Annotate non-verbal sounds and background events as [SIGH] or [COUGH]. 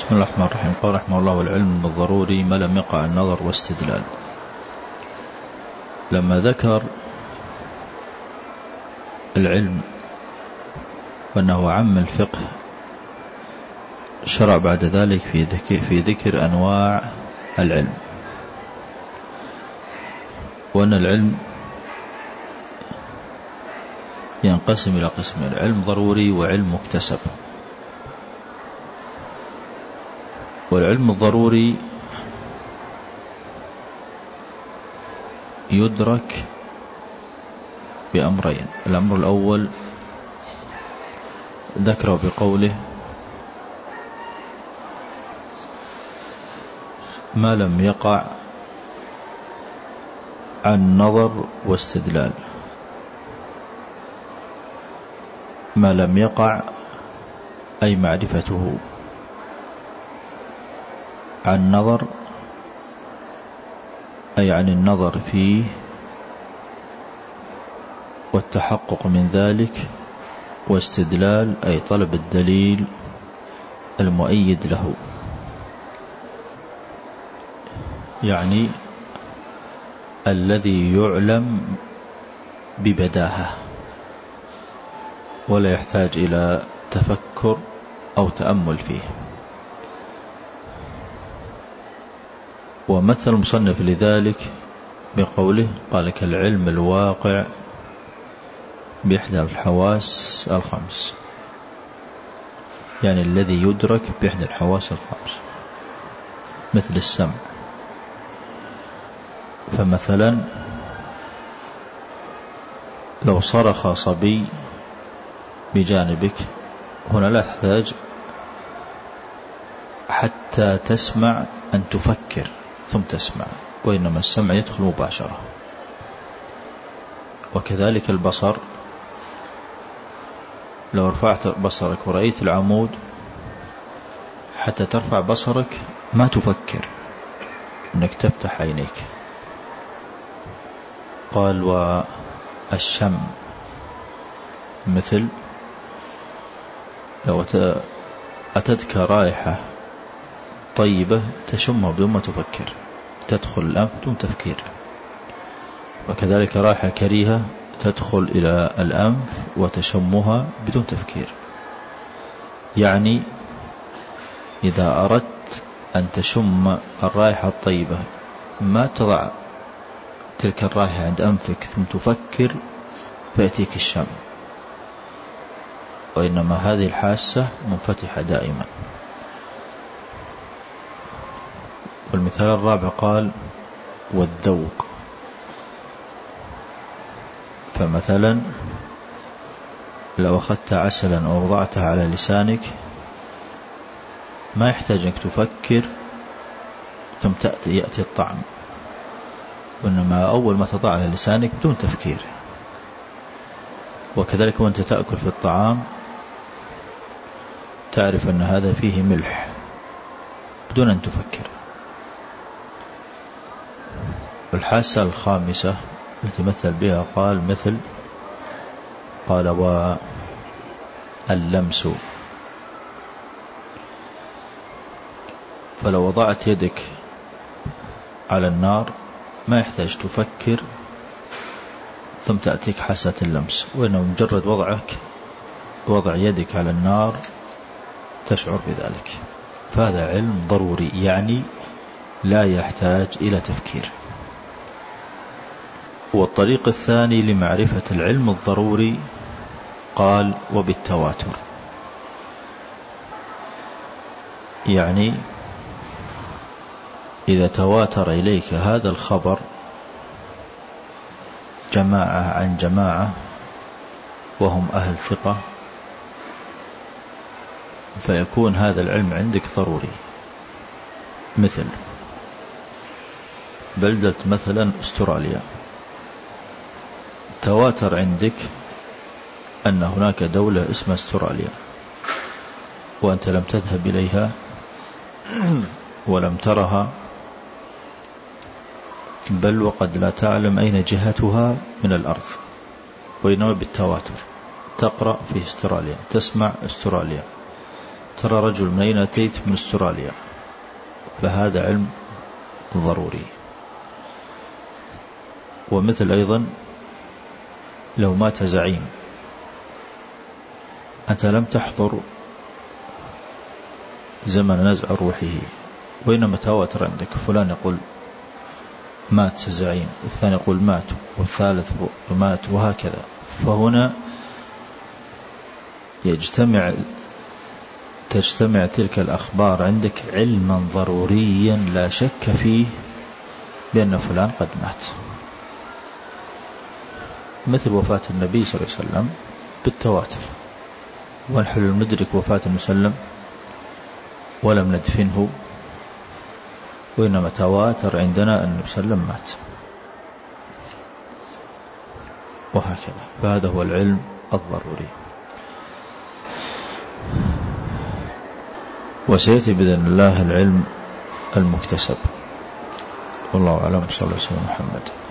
بسم الله الرحمن الرحيم. قال رحمه الله والعلم الضروري ما لم يقع النظر واستدلال. لما ذكر العلم وأنه عم الفقه شرع بعد ذلك في ذكر, في ذكر أنواع العلم. وأن العلم ينقسم إلى قسمين علم ضروري وعلم مكتسب. والعلم الضروري يدرك بأمرين. الأمر الأول ذكره بقوله ما لم يقع عن نظر واستدلال. ما لم يقع أي معرفته. عن نظر أي عن النظر فيه والتحقق من ذلك واستدلال أي طلب الدليل المؤيد له. يعني الذي يعلم ببداهة ولا يحتاج إلى تفكر أو تأمل فيه. ومثل المصنف لذلك بقوله قال كالعلم الواقع بإحدى الحواس الخمس. يعني الذي يدرك بإحدى الحواس الخمس. مثل السمع. فمثلا لو صرخ صبي بجانبك هنا لا تحتاج حتى تسمع أن تفكر. ثم تسمع وإنما السمع يدخل مباشرة. وكذلك البصر لو رفعت بصرك ورأيت العمود حتى ترفع بصرك ما تفكر أنك تفتح عينيك. قال والشم مثل لو أتتك رائحة طيبة تشمها بدون ما تفكر تدخل الأنف بدون تفكير. وكذلك رائحة كريهة تدخل إلى الأنف وتشمها بدون تفكير. يعني إذا أردت أن تشم الرائحة الطيبة ما تضع تلك الرائحة عند أنفك ثم تفكر فيأتيك الشم. وإنما هذه الحاسة منفتحة دائما. والمثال الرابع قال والذوق فمثلا لو أخذت عسلا أو وضعته على لسانك ما يحتاج أنك تفكر ثم تأتي يأتي الطعم. وإنما أول ما تضع على لسانك بدون تفكير. وكذلك وأنت تأكل في الطعام تعرف أن هذا فيه ملح بدون أن تفكر. والحاسة الخامسة التي مثل بها قال مثل قال واللمس فلو وضعت يدك على النار ما يحتاج تفكر ثم تأتيك حاسة اللمس. وإنه مجرد وضعك وضع يدك على النار تشعر بذلك. فهذا علم ضروري يعني لا يحتاج إلى تفكير. والطريق الثاني لمعرفة العلم الضروري. قال وبالتواتر. يعني إذا تواتر إليك هذا الخبر جماعة عن جماعة وهم أهل ثقة فيكون هذا العلم عندك ضروري. مثل بلدة مثلا أستراليا. تواتر عندك أن هناك دولة اسمها أستراليا وأنت لم تذهب إليها [CLEARS THROAT] ولم ترها بل وقد لا تعلم أين جهتها من الأرض. وإنما بالتواتر. تقرأ في أستراليا تسمع أستراليا. ترى رجل من أين أتيت؟ من أستراليا. فهذا علم ضروري. ومثل أيضا لو مات زعيم. أنت لم تحضر زمن نزع روحه. وإنما تواتر عندك؟ فلان يقول مات الزعيم والثاني يقول مات والثالث مات وهكذا. فهنا يجتمع تجتمع تلك الأخبار عندك علما ضروريا لا شك فيه بأن فلان قد مات. مثل وفاة النبي صلى الله عليه وسلم بالتواتر. ونحن المدرك وفاة المسلم ولم ندفنه وإنما تواتر عندنا أن المسلم مات. وهكذا. فهذا هو العلم الضروري. وسيأتي بإذن الله العلم المكتسب. والله أعلم. صلى الله عليه وسلم محمد.